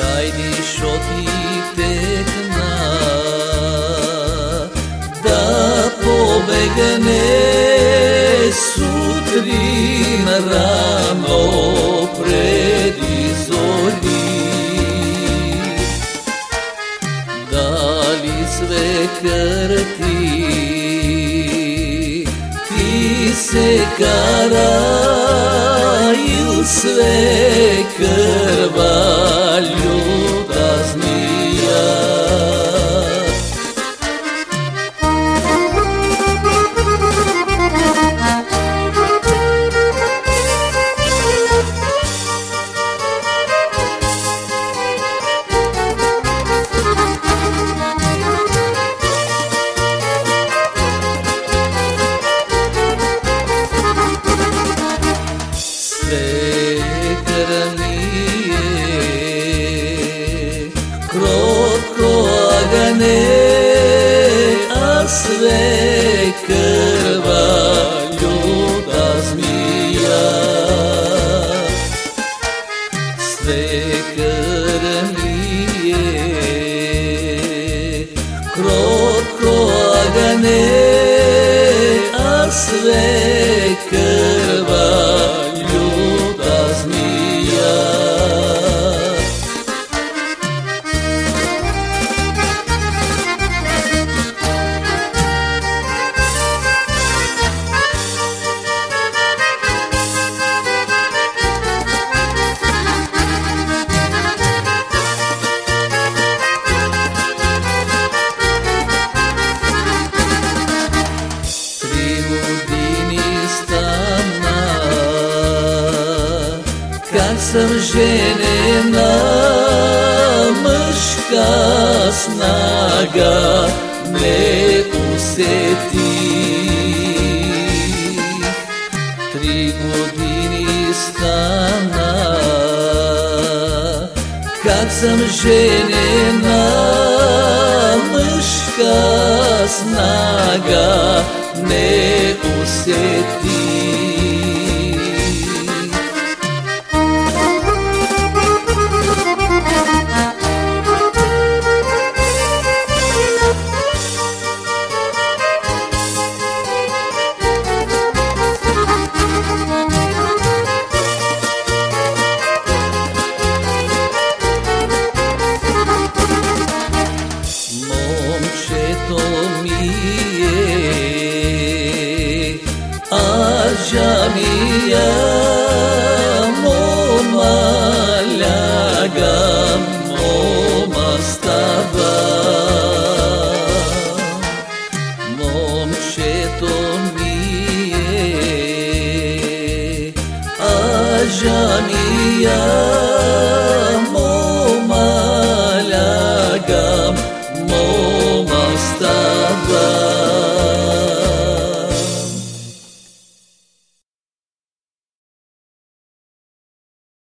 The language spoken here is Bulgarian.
тайни шотите хна да побегне сутрин рано преди зори. Дали свекър ти ти се кара свекър krotko agane, a sve krva ljuta zmija. Sve krvnije, krotko agane, a sve krva sam ženena mrška snaga ne useti Tri godini stana kad sam ženena mrška snaga ne useti camiam o malagam o mastava mom sheton mie ajamiyam